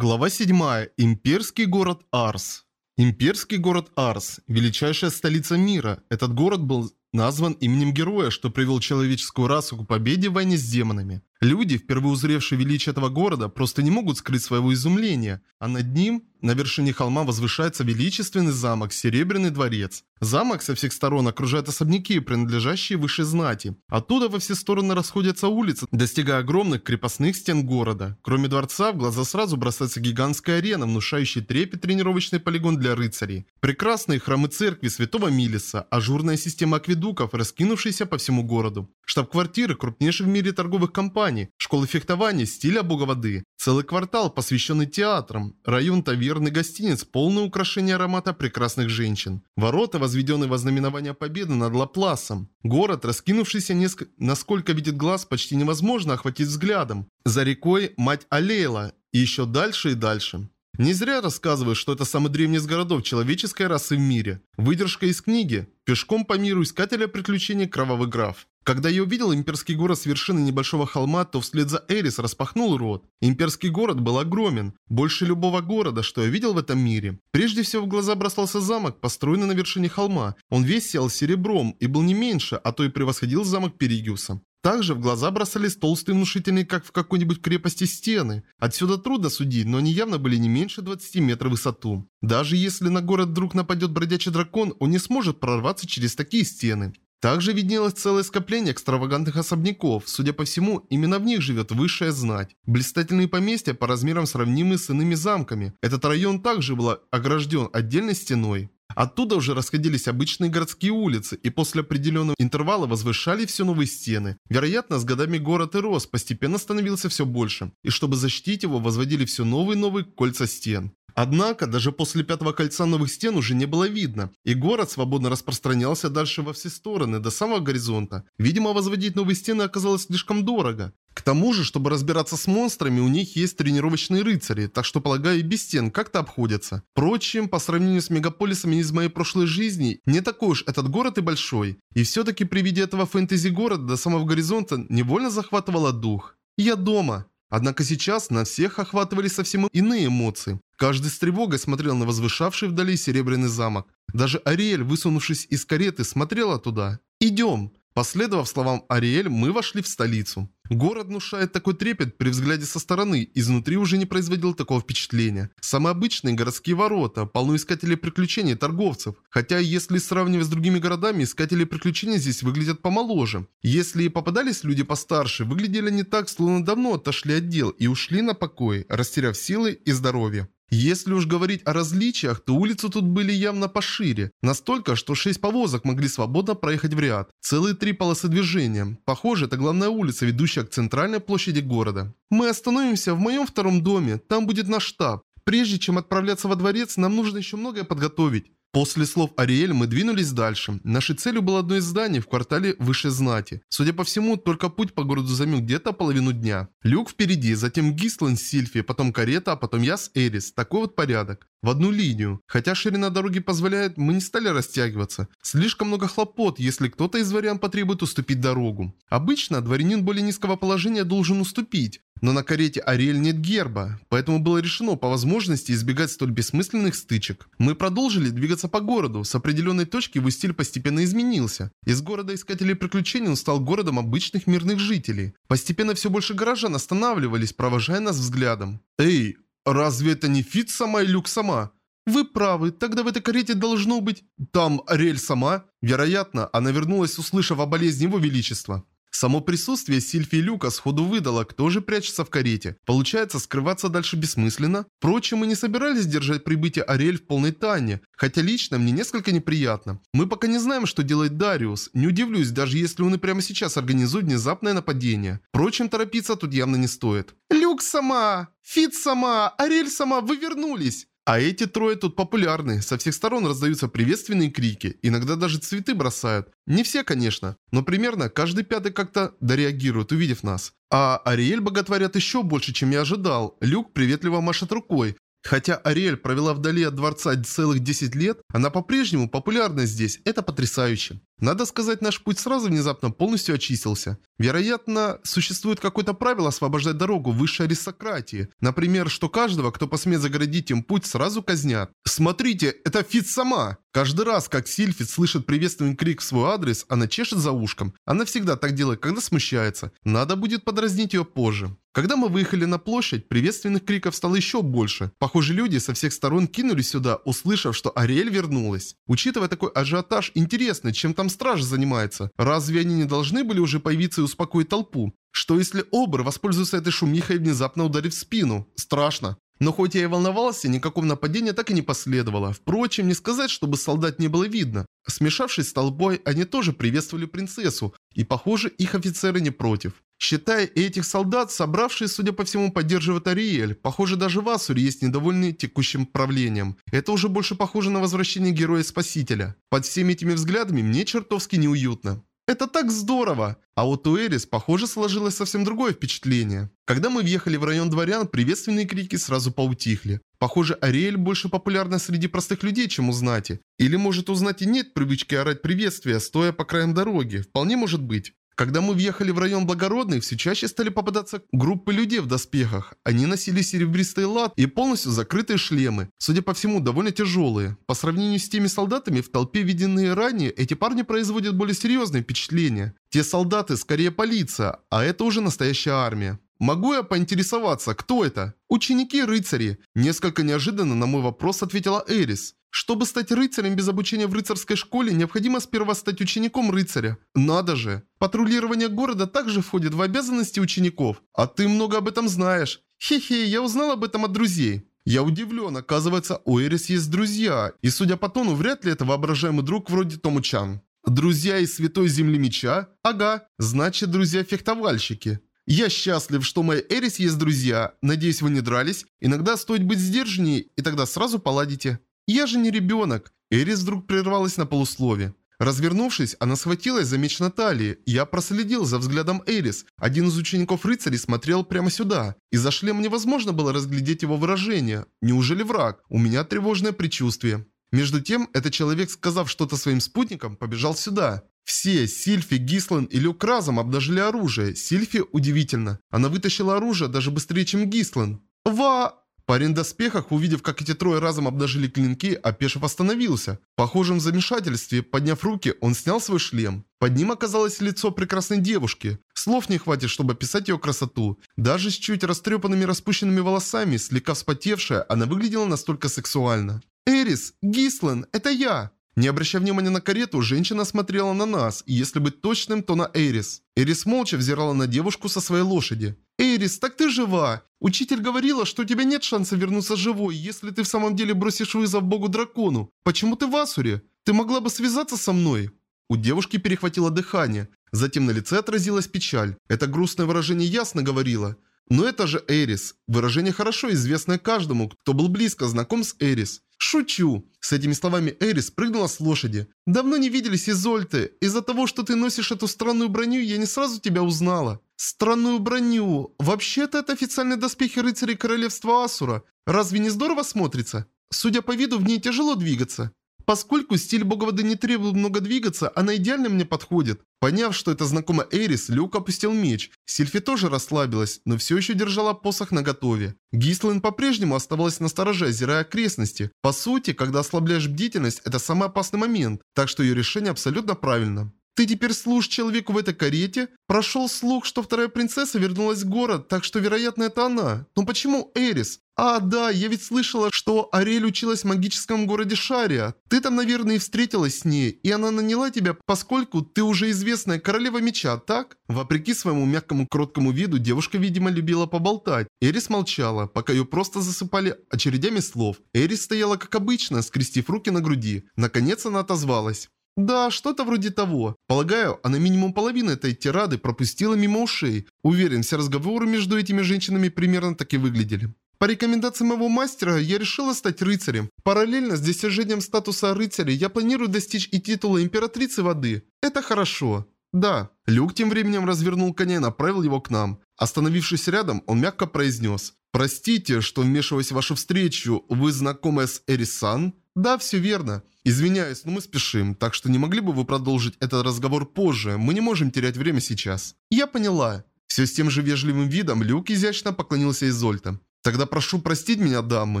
Глава 7. Имперский город Арс. Имперский город Арс – величайшая столица мира. Этот город был назван именем героя, что привел человеческую расу к победе в войне с демонами. Люди, впервые узревшие величие этого города, просто не могут скрыть своего изумления, а над ним, на вершине холма, возвышается величественный замок Серебряный дворец. Замок со всех сторон окружает особняки, принадлежащие высшей знати. Оттуда во все стороны расходятся улицы, достигая огромных крепостных стен города. Кроме дворца, в глаза сразу бросается гигантская арена, внушающая трепет тренировочный полигон для рыцарей. Прекрасные храмы церкви Святого Милиса, ажурная система акведуков, раскинувшаяся по всему городу. Штаб-квартиры крупнейших в мире торговых компаний, школы фехтования, стиля бога воды. Целый квартал, посвященный театрам, район таверны гостиниц, полное украшение аромата прекрасных женщин. Ворота, возведенные во знаменование победы над Лапласом. Город, раскинувшийся несколько... насколько видит глаз, почти невозможно охватить взглядом. За рекой мать Алейла. И еще дальше и дальше. Не зря рассказываю, что это самый древний из городов человеческой расы в мире. Выдержка из книги «Пешком по миру искателя приключений Кровавый граф». Когда я увидел имперский город с вершины небольшого холма, то вслед за Эрис распахнул рот. Имперский город был огромен, больше любого города, что я видел в этом мире. Прежде всего в глаза бросался замок, построенный на вершине холма. Он весь сел серебром и был не меньше, а то и превосходил замок Перегюса. Также в глаза бросались толстые внушительные, как в какой-нибудь крепости, стены. Отсюда трудно судить, но они явно были не меньше 20 метров в высоту. Даже если на город вдруг нападет бродячий дракон, он не сможет прорваться через такие стены. Также виднелось целое скопление экстравагантных особняков. Судя по всему, именно в них живет высшая знать. Блистательные поместья по размерам сравнимы с иными замками. Этот район также был огражден отдельной стеной. Оттуда уже расходились обычные городские улицы, и после определенного интервала возвышали все новые стены. Вероятно, с годами город и рос, постепенно становился все больше. И чтобы защитить его, возводили все новые и новые кольца стен. Однако, даже после пятого кольца новых стен уже не было видно, и город свободно распространялся дальше во все стороны, до самого горизонта. Видимо, возводить новые стены оказалось слишком дорого. К тому же, чтобы разбираться с монстрами, у них есть тренировочные рыцари, так что, полагаю, и без стен как-то обходятся. Впрочем, по сравнению с мегаполисами из моей прошлой жизни, не такой уж этот город и большой. И все-таки при виде этого фэнтези-города до самого горизонта невольно захватывало дух. Я дома. Однако сейчас на всех охватывали совсем иные эмоции. Каждый с тревогой смотрел на возвышавший вдали серебряный замок. Даже Ариэль, высунувшись из кареты, смотрела туда. «Идем!» Последовав словам Ариэль, мы вошли в столицу. Город внушает такой трепет при взгляде со стороны, изнутри уже не производил такого впечатления. Самые обычные городские ворота, полно искателей приключений торговцев. Хотя, если сравнивать с другими городами, искатели приключений здесь выглядят помоложе. Если и попадались люди постарше, выглядели не так, словно давно отошли от дел и ушли на покой, растеряв силы и здоровье. Если уж говорить о различиях, то улицы тут были явно пошире. Настолько, что шесть повозок могли свободно проехать в ряд. Целые три полосы движения. Похоже, это главная улица, ведущая к центральной площади города. Мы остановимся в моем втором доме. Там будет наш штаб. Прежде чем отправляться во дворец, нам нужно еще многое подготовить. После слов Ариэль мы двинулись дальше. Нашей целью было одно из зданий в квартале Высшей Знати. Судя по всему, только путь по городу займет где-то половину дня. Люк впереди, затем Гислан с Сильфи, потом карета, а потом я с Эрис. Такой вот порядок. В одну линию. Хотя ширина дороги позволяет, мы не стали растягиваться. Слишком много хлопот, если кто-то из дворян потребует уступить дорогу. Обычно дворянин более низкого положения должен уступить. Но на карете Ариэль нет герба, поэтому было решено по возможности избегать столь бессмысленных стычек. Мы продолжили двигаться по городу, с определенной точки его стиль постепенно изменился. Из города искателей приключений он стал городом обычных мирных жителей. Постепенно все больше горожан останавливались, провожая нас взглядом. «Эй, разве это не Фит сама и Люк сама?» «Вы правы, тогда в этой карете должно быть...» «Там Ариэль сама?» Вероятно, она вернулась, услышав о болезни его величества. Само присутствие Сильфи и Люка сходу выдало, кто же прячется в карете. Получается, скрываться дальше бессмысленно. Впрочем, мы не собирались держать прибытие Ариэль в полной тайне, хотя лично мне несколько неприятно. Мы пока не знаем, что делает Дариус. Не удивлюсь, даже если он и прямо сейчас организует внезапное нападение. Впрочем, торопиться тут явно не стоит. «Люк сама! Фит сама! Ариэль сама! Вы вернулись!» А эти трое тут популярны. Со всех сторон раздаются приветственные крики. Иногда даже цветы бросают. Не все, конечно. Но примерно каждый пятый как-то дореагирует, увидев нас. А Ариэль боготворят еще больше, чем я ожидал. Люк приветливо машет рукой. Хотя Ариэль провела вдали от дворца целых 10 лет, она по-прежнему популярна здесь, это потрясающе. Надо сказать, наш путь сразу внезапно полностью очистился. Вероятно, существует какое-то правило освобождать дорогу высшей аристократии. Например, что каждого, кто посмеет загородить им путь, сразу казнят. Смотрите, это Фит сама! Каждый раз, как Сильфит слышит приветственный крик в свой адрес, она чешет за ушком. Она всегда так делает, когда смущается. Надо будет подразнить ее позже. Когда мы выехали на площадь, приветственных криков стало еще больше. Похоже, люди со всех сторон кинулись сюда, услышав, что Ариэль вернулась. Учитывая такой ажиотаж, интересно, чем там стража занимается. Разве они не должны были уже появиться и успокоить толпу? Что если Обр воспользуется этой шумихой и внезапно ударит в спину? Страшно. Но хоть я и волновался, никакого нападения так и не последовало. Впрочем, не сказать, чтобы солдат не было видно. Смешавшись с толпой, они тоже приветствовали принцессу, и, похоже, их офицеры не против. Считая этих солдат, собравшие, судя по всему, поддерживают Ариэль. Похоже, даже в Асуре есть недовольные текущим правлением. Это уже больше похоже на возвращение героя-спасителя. Под всеми этими взглядами мне чертовски неуютно. Это так здорово! А вот у Эрис, похоже, сложилось совсем другое впечатление. Когда мы въехали в район дворян, приветственные крики сразу поутихли. Похоже, Ариэль больше популярна среди простых людей, чем у знати. Или может у знати нет привычки орать приветствия, стоя по краям дороги. Вполне может быть. Когда мы въехали в район Благородный, все чаще стали попадаться группы людей в доспехах. Они носили серебристый лад и полностью закрытые шлемы. Судя по всему, довольно тяжелые. По сравнению с теми солдатами в толпе, виденные ранее, эти парни производят более серьезное впечатление. Те солдаты скорее полиция, а это уже настоящая армия. «Могу я поинтересоваться, кто это?» «Ученики-рыцари». Несколько неожиданно на мой вопрос ответила Эрис. Чтобы стать рыцарем без обучения в рыцарской школе, необходимо сперва стать учеником рыцаря. Надо же. Патрулирование города также входит в обязанности учеников. А ты много об этом знаешь. Хе-хе, я узнал об этом от друзей. Я удивлен, оказывается, у Эрис есть друзья. И судя по тону, вряд ли это воображаемый друг вроде Тому Чан. Друзья из Святой Земли Меча? Ага, значит друзья-фехтовальщики. Я счастлив, что у моей Эрис есть друзья. Надеюсь, вы не дрались. Иногда стоит быть сдержаннее, и тогда сразу поладите. «Я же не ребенок!» Эрис вдруг прервалась на полуслове. Развернувшись, она схватилась за меч Натальи. Я проследил за взглядом Эрис. Один из учеников рыцарей смотрел прямо сюда. Из-за шлема невозможно было разглядеть его выражение. Неужели враг? У меня тревожное предчувствие. Между тем, этот человек, сказав что-то своим спутникам, побежал сюда. Все, Сильфи, Гислан и Люк разом обнажили оружие. Сильфи удивительно. Она вытащила оружие даже быстрее, чем Гислан. «Ва...» Парень в доспехах, увидев, как эти трое разом обнажили клинки, опешив остановился. В похожем замешательстве, подняв руки, он снял свой шлем. Под ним оказалось лицо прекрасной девушки. Слов не хватит, чтобы описать ее красоту. Даже с чуть растрепанными распущенными волосами, слегка вспотевшая, она выглядела настолько сексуально. «Эрис, Гислен, это я!» Не обращая внимания на карету, женщина смотрела на нас, и если быть точным, то на Эрис. Эрис молча взирала на девушку со своей лошади. «Эрис, так ты жива! Учитель говорила, что у тебя нет шанса вернуться живой, если ты в самом деле бросишь вызов богу-дракону. Почему ты в Асуре? Ты могла бы связаться со мной?» У девушки перехватило дыхание. Затем на лице отразилась печаль. Это грустное выражение ясно говорило. Но это же Эрис. Выражение хорошо известное каждому, кто был близко знаком с Эрис. «Шучу!» С этими словами Эрис прыгнула с лошади. «Давно не виделись, Изольты. Из-за того, что ты носишь эту странную броню, я не сразу тебя узнала». «Странную броню. Вообще-то это официальные доспехи рыцарей королевства Асура. Разве не здорово смотрится? Судя по виду, в ней тяжело двигаться». Поскольку стиль бога воды не требует много двигаться, она идеально мне подходит. Поняв, что это знакомо Эрис, Люк опустил меч. Сильфи тоже расслабилась, но все еще держала посох наготове. Гислин по-прежнему оставалась на стороже, озирая окрестности. По сути, когда ослабляешь бдительность, это самый опасный момент, так что ее решение абсолютно правильно. Ты теперь служишь человеку в этой карете? Прошел слух, что вторая принцесса вернулась в город, так что, вероятно, это она. Но почему Эрис? А, да, я ведь слышала, что Ариэль училась в магическом городе Шария. Ты там, наверное, и встретилась с ней, и она наняла тебя, поскольку ты уже известная королева меча, так? Вопреки своему мягкому кроткому виду, девушка, видимо, любила поболтать. Эрис молчала, пока ее просто засыпали очередями слов. Эрис стояла как обычно, скрестив руки на груди. Наконец она отозвалась. Да, что-то вроде того. Полагаю, она минимум половину этой тирады пропустила мимо ушей. Уверен, все разговоры между этими женщинами примерно так и выглядели. По рекомендации моего мастера, я решила стать рыцарем. Параллельно с достижением статуса рыцаря, я планирую достичь и титула императрицы воды. Это хорошо. Да. Люк тем временем развернул коня и направил его к нам. Остановившись рядом, он мягко произнес. Простите, что вмешиваюсь в вашу встречу. Вы знакомы с Эрисан? Да, все верно. Извиняюсь, но мы спешим, так что не могли бы вы продолжить этот разговор позже? Мы не можем терять время сейчас. Я поняла. Все с тем же вежливым видом Люк изящно поклонился Изольта. Тогда прошу простить меня, дамы.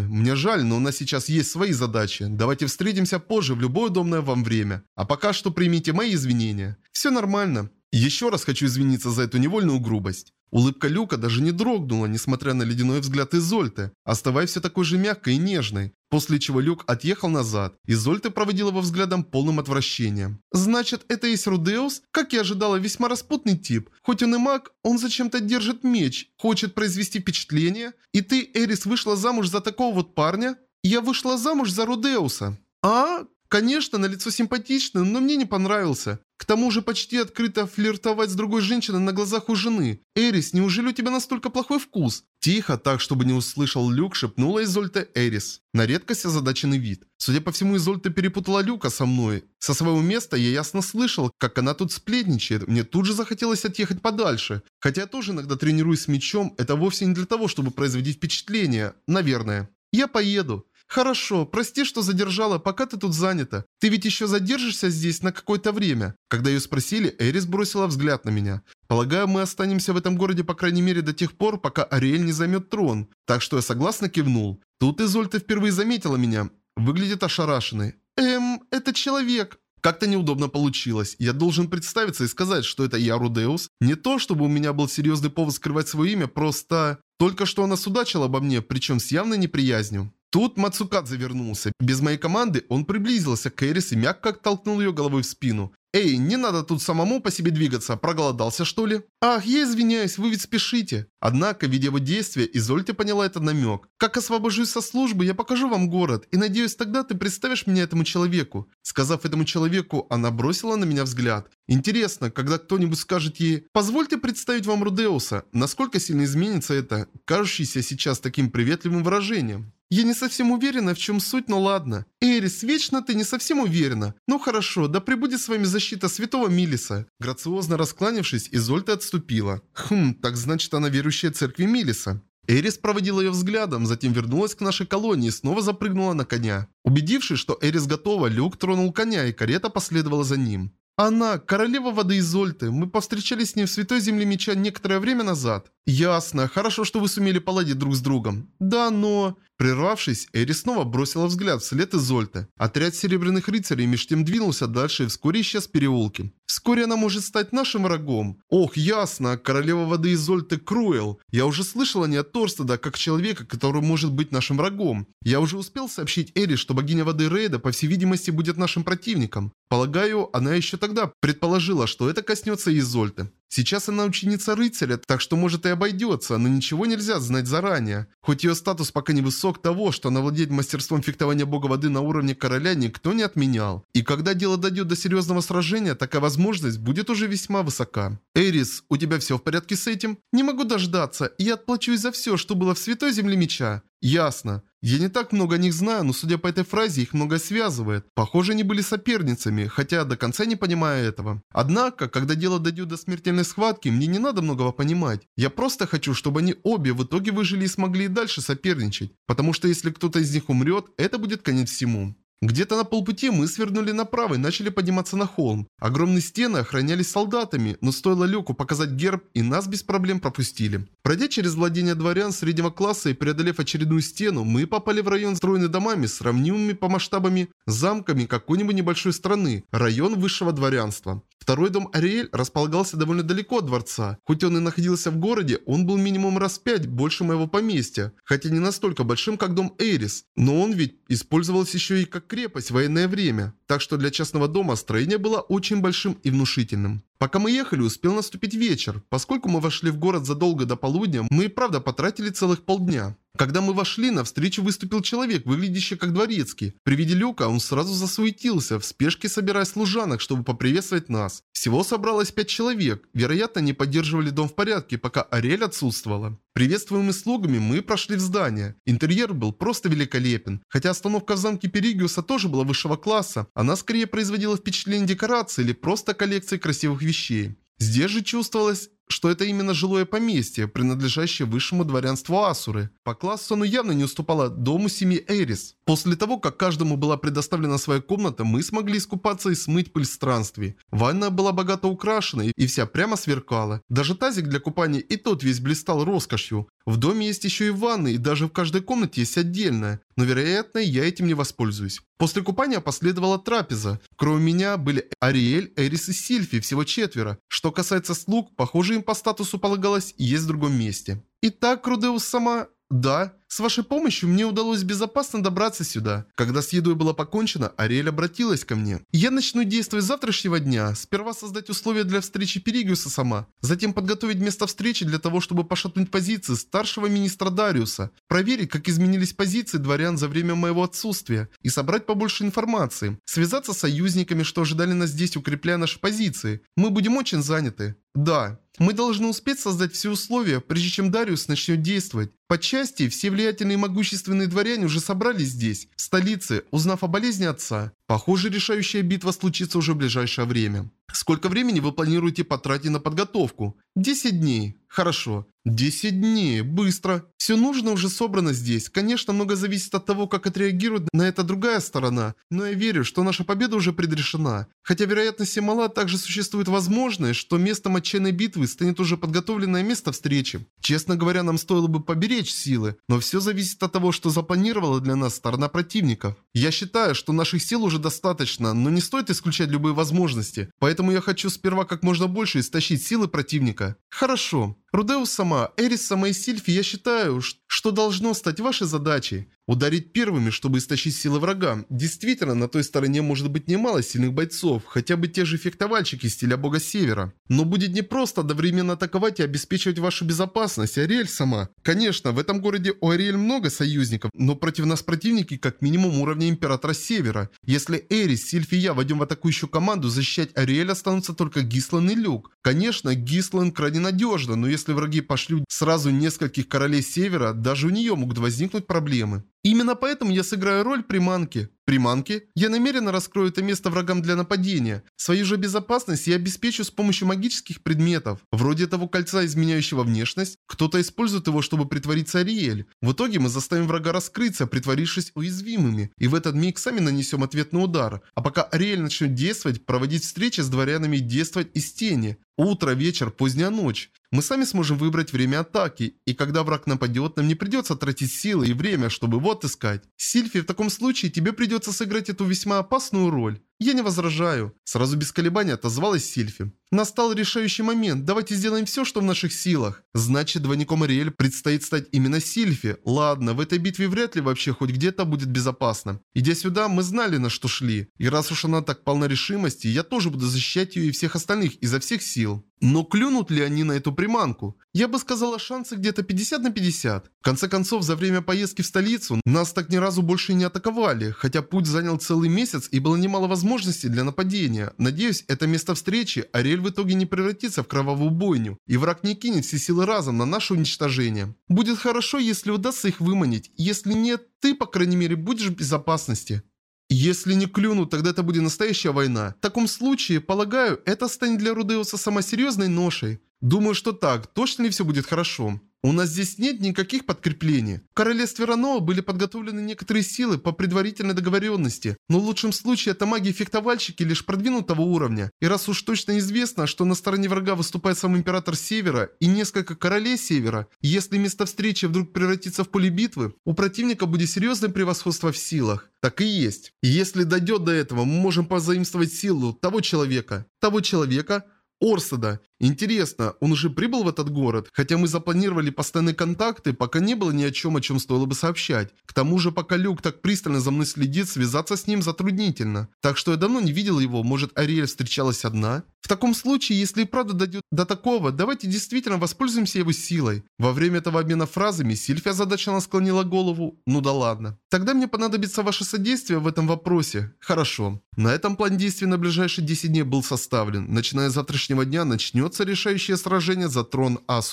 Мне жаль, но у нас сейчас есть свои задачи. Давайте встретимся позже в любое удобное вам время. А пока что примите мои извинения. Все нормально. Еще раз хочу извиниться за эту невольную грубость. Улыбка Люка даже не дрогнула, несмотря на ледяной взгляд Изольты, оставаясь все такой же мягкой и нежной. После чего Люк отъехал назад. Изольта проводила его взглядом полным отвращением. «Значит, это есть Рудеус? Как я ожидала, весьма распутный тип. Хоть он и маг, он зачем-то держит меч, хочет произвести впечатление. И ты, Эрис, вышла замуж за такого вот парня? Я вышла замуж за Рудеуса». «А? Конечно, на лицо симпатичный, но мне не понравился. К тому же почти открыто флиртовать с другой женщиной на глазах у жены. Эрис, неужели у тебя настолько плохой вкус? Тихо, так, чтобы не услышал Люк, шепнула Изольта Эрис. На редкость озадаченный вид. Судя по всему, Изольта перепутала Люка со мной. Со своего места я ясно слышал, как она тут сплетничает. Мне тут же захотелось отъехать подальше. Хотя я тоже иногда тренируюсь с мечом, это вовсе не для того, чтобы производить впечатление. Наверное. Я поеду. «Хорошо, прости, что задержала, пока ты тут занята. Ты ведь еще задержишься здесь на какое-то время?» Когда ее спросили, Эрис бросила взгляд на меня. «Полагаю, мы останемся в этом городе по крайней мере до тех пор, пока Ариэль не займет трон». Так что я согласно кивнул. Тут Изольта впервые заметила меня. Выглядит ошарашенной. «Эм, это человек». Как-то неудобно получилось. Я должен представиться и сказать, что это я Рудеус. Не то, чтобы у меня был серьезный повод скрывать свое имя, просто... Только что она судачила обо мне, причем с явной неприязнью. Тут Мацукадзе вернулся. Без моей команды он приблизился к Эрис и мягко оттолкнул ее головой в спину. «Эй, не надо тут самому по себе двигаться, проголодался что ли?» «Ах, я извиняюсь, вы ведь спешите». Однако, видя его действия, Изольте поняла этот намек. «Как освобожусь со службы, я покажу вам город, и надеюсь, тогда ты представишь меня этому человеку». Сказав этому человеку, она бросила на меня взгляд. Интересно, когда кто-нибудь скажет ей «Позвольте представить вам Рудеуса», насколько сильно изменится это, кажущееся сейчас таким приветливым выражением. Я не совсем уверена, в чем суть, но ладно. Эрис, вечно ты не совсем уверена. Ну хорошо, да прибудет с вами защита святого Милиса. Грациозно раскланившись, Изольта отступила. Хм, так значит она верующая церкви Милиса. Эрис проводила ее взглядом, затем вернулась к нашей колонии и снова запрыгнула на коня. Убедившись, что Эрис готова, Люк тронул коня, и карета последовала за ним. Она, королева воды Изольты. Мы повстречались с ней в Святой Земле Меча некоторое время назад. Ясно. Хорошо, что вы сумели поладить друг с другом. Да, но... Прервавшись, Эри снова бросила взгляд вслед Изольты. Отряд Серебряных Рыцарей меж тем двинулся дальше и вскоре исчез в переулке. Вскоре она может стать нашим врагом. Ох, ясно, королева воды Изольты Круэл. Я уже слышала не от Торстеда, как человека, который может быть нашим врагом. Я уже успел сообщить Эри, что богиня воды Рейда, по всей видимости, будет нашим противником. Полагаю, она еще тогда предположила, что это коснется Изольты. Сейчас она ученица рыцаря, так что может и обойдется, но ничего нельзя знать заранее. Хоть ее статус пока не высок того, что она владеет мастерством фехтования бога воды на уровне короля, никто не отменял. И когда дело дойдет до серьезного сражения, такая возможность будет уже весьма высока. Эрис, у тебя все в порядке с этим? Не могу дождаться, я отплачусь за все, что было в Святой Земле Меча. Ясно. Я не так много о них знаю, но судя по этой фразе, их много связывает. Похоже, они были соперницами, хотя до конца не понимаю этого. Однако, когда дело дойдет до смертельной схватки, мне не надо многого понимать. Я просто хочу, чтобы они обе в итоге выжили и смогли и дальше соперничать. Потому что если кто-то из них умрет, это будет конец всему. Где-то на полпути мы свернули направо и начали подниматься на холм. Огромные стены охранялись солдатами, но стоило Люку показать герб, и нас без проблем пропустили. Пройдя через владение дворян среднего класса и преодолев очередную стену, мы попали в район, строенный домами, сравнимыми по масштабами замками какой-нибудь небольшой страны, район высшего дворянства. Второй дом Ариэль располагался довольно далеко от дворца. Хоть он и находился в городе, он был минимум раз пять больше моего поместья, хотя не настолько большим, как дом Эрис. Но он ведь использовался еще и как крепость в военное время, так что для частного дома строение было очень большим и внушительным. Пока мы ехали, успел наступить вечер. Поскольку мы вошли в город задолго до полудня, мы и правда потратили целых полдня. Когда мы вошли, навстречу выступил человек, выглядящий как дворецкий. При виде люка он сразу засуетился, в спешке собирая служанок, чтобы поприветствовать нас. Всего собралось пять человек. Вероятно, они поддерживали дом в порядке, пока Ариэль отсутствовала. Приветствуемые слугами, мы прошли в здание. Интерьер был просто великолепен. Хотя остановка в замке Перигиуса тоже была высшего класса, она скорее производила впечатление декорации или просто коллекции красивых вещей. Здесь же чувствовалась что это именно жилое поместье, принадлежащее высшему дворянству Асуры. По классу оно явно не уступало дому семьи Эрис. После того, как каждому была предоставлена своя комната, мы смогли искупаться и смыть пыль странствий. Ванна была богато украшена и вся прямо сверкала. Даже тазик для купания и тот весь блистал роскошью. В доме есть еще и ванны, и даже в каждой комнате есть отдельная. Но, вероятно, я этим не воспользуюсь. После купания последовала трапеза. Кроме меня были Ариэль, Эрис и Сильфи, всего четверо. Что касается слуг, похоже им по статусу полагалось есть в другом месте. Итак, Рудеус сама... Да, с вашей помощью мне удалось безопасно добраться сюда. Когда с едой было покончено, Ариэль обратилась ко мне. Я начну действовать с завтрашнего дня. Сперва создать условия для встречи Перигиуса сама. Затем подготовить место встречи для того, чтобы пошатнуть позиции старшего министра Дариуса. Проверить, как изменились позиции дворян за время моего отсутствия. И собрать побольше информации. Связаться с союзниками, что ожидали нас здесь, укрепляя наши позиции. Мы будем очень заняты. Да, мы должны успеть создать все условия, прежде чем Дариус начнет действовать. По части, все влиятельные и могущественные дворяне уже собрались здесь, в столице, узнав о болезни отца. Похоже, решающая битва случится уже в ближайшее время. Сколько времени вы планируете потратить на подготовку? 10 дней. Хорошо. 10 дней. Быстро. Все нужно уже собрано здесь. Конечно, много зависит от того, как отреагирует на это другая сторона. Но я верю, что наша победа уже предрешена. Хотя вероятность мала, также существует возможность, что местом отчаянной битвы станет уже подготовленное место встречи. Честно говоря, нам стоило бы поберечь силы. Но все зависит от того, что запланировала для нас сторона противников. Я считаю, что наших сил уже достаточно, но не стоит исключать любые возможности. Поэтому я хочу сперва как можно больше истощить силы противника. Хорошо. Рудеус сама, Эрис сама и Сильфи, я считаю, что должно стать вашей задачей. Ударить первыми, чтобы истощить силы врага. Действительно, на той стороне может быть немало сильных бойцов, хотя бы те же фехтовальщики стиля бога севера. Но будет непросто одновременно атаковать и обеспечивать вашу безопасность, Ариэль сама. Конечно, в этом городе у Ариэль много союзников, но против нас противники как минимум уровня Императора Севера. Если Эрис, Сильфи и я войдем в атакующую команду, защищать Ариэль останутся только Гислан и Люк. Конечно, Гислан крайне надежно, но если враги пошлют сразу нескольких королей Севера, даже у нее могут возникнуть проблемы. Именно поэтому я сыграю роль приманки. Приманки? Я намеренно раскрою это место врагам для нападения. Свою же безопасность я обеспечу с помощью магических предметов. Вроде того кольца, изменяющего внешность. Кто-то использует его, чтобы притвориться Ариэль. В итоге мы заставим врага раскрыться, притворившись уязвимыми. И в этот миг сами нанесем ответный удар. А пока Ариэль начнет действовать, проводить встречи с дворянами и действовать из тени. Утро, вечер, поздняя ночь. Мы сами сможем выбрать время атаки, и когда враг нападет, нам не придется тратить силы и время, чтобы его отыскать. Сильфи, в таком случае тебе придется сыграть эту весьма опасную роль. Я не возражаю. Сразу без колебаний отозвалась Сильфи. Настал решающий момент. Давайте сделаем все, что в наших силах. Значит, двойником Ариэль предстоит стать именно Сильфи. Ладно, в этой битве вряд ли вообще хоть где-то будет безопасно. Идя сюда, мы знали, на что шли. И раз уж она так полна решимости, я тоже буду защищать ее и всех остальных изо всех сил. Но клюнут ли они на эту приманку? Я бы сказала, шансы где-то 50 на 50. В конце концов, за время поездки в столицу нас так ни разу больше не атаковали, хотя путь занял целый месяц и было немало возможностей для нападения. Надеюсь, это место встречи Ариэль в итоге не превратится в кровавую бойню, и враг не кинет все силы разом на наше уничтожение. Будет хорошо, если удастся их выманить, если нет, ты, по крайней мере, будешь в безопасности. Если не клюнут, тогда это будет настоящая война. В таком случае, полагаю, это станет для Рудеуса самой серьезной ношей. Думаю, что так. Точно ли все будет хорошо? У нас здесь нет никаких подкреплений. В королевстве Ранова были подготовлены некоторые силы по предварительной договоренности, но в лучшем случае это маги-фехтовальщики лишь продвинутого уровня. И раз уж точно известно, что на стороне врага выступает сам Император Севера и несколько королей Севера, если место встречи вдруг превратится в поле битвы, у противника будет серьезное превосходство в силах. Так и есть. Если дойдет до этого, мы можем позаимствовать силу того человека. Того человека, Орсада. Интересно, он уже прибыл в этот город? Хотя мы запланировали постоянные контакты, пока не было ни о чем, о чем стоило бы сообщать. К тому же, пока Люк так пристально за мной следит, связаться с ним затруднительно. Так что я давно не видел его, может Ариэль встречалась одна? В таком случае, если и правда дойдет до такого, давайте действительно воспользуемся его силой. Во время этого обмена фразами Сильфия озадаченно склонила голову. Ну да ладно. Тогда мне понадобится ваше содействие в этом вопросе. Хорошо. На этом план действий на ближайшие 10 дней был составлен. Начиная с завтрашнего дня начнется решающее сражение за трон Асу.